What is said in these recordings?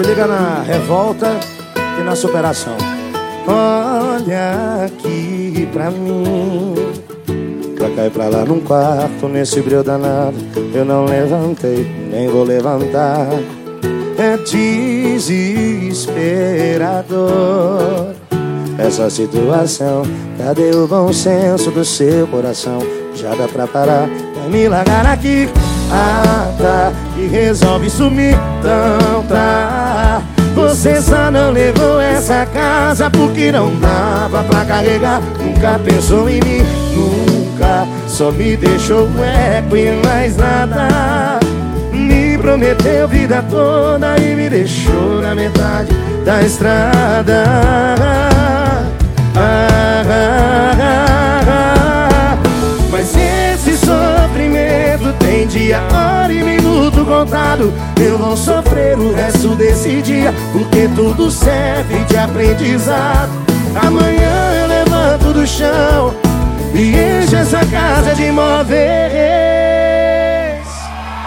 Se liga na revolta e na superação. Olha aqui pra mim. Pra cá e pra lá num quarto, nesse brilho danado. Eu não levantei, nem vou levantar. É desesperador essa situação. Cadê o bom senso do seu coração? Já dá pra parar, vai me largar aqui. Ah, tá, e resolve sumir, então tá. Você só não levou essa casa porque não dava pra carregar. Nunca pensou em mim, nunca. Só me deixou eco e mais nada. Me prometeu vida toda e me deixou na metade da estrada. Tem dia, hora e minuto contado. Eu vou sofrer o resto desse dia, porque tudo serve de aprendizado. Amanhã eu levanto do chão e encho essa casa de móveis.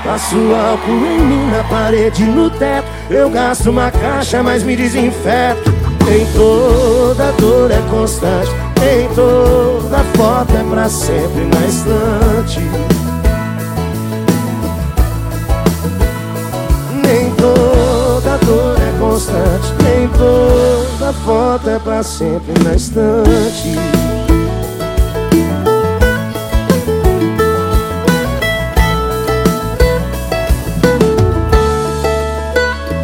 Passo álcool em mim, na parede, no teto. Eu gasto uma caixa, mas me desinfeto. Nem toda dor é constante, nem toda foto é pra sempre na estante. É pra sempre na estante.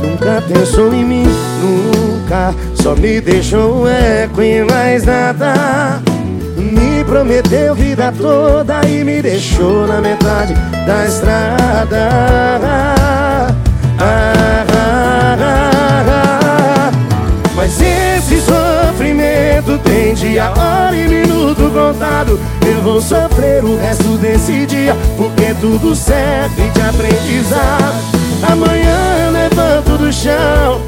Nunca pensou em mim, nunca Só me deixou eco e mais nada Me prometeu vida toda e me deixou na metade da estrada dia, hora e minuto contado Eu vou sofrer o resto desse dia Porque tudo serve de aprendizado Amanhã levanto do chão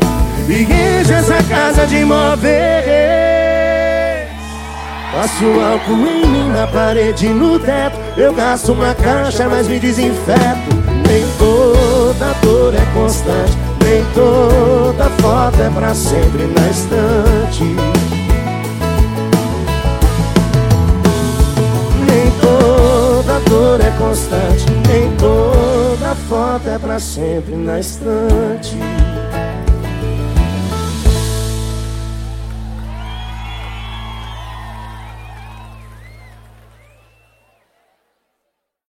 e encho essa casa de móveis. Passo álcool em mim, na parede, no teto. Eu gasto uma caixa, mas me desinfeto. Nem toda dor é constante, nem toda foto é pra sempre na estante. Constante, nem toda foto é pra sempre na estante.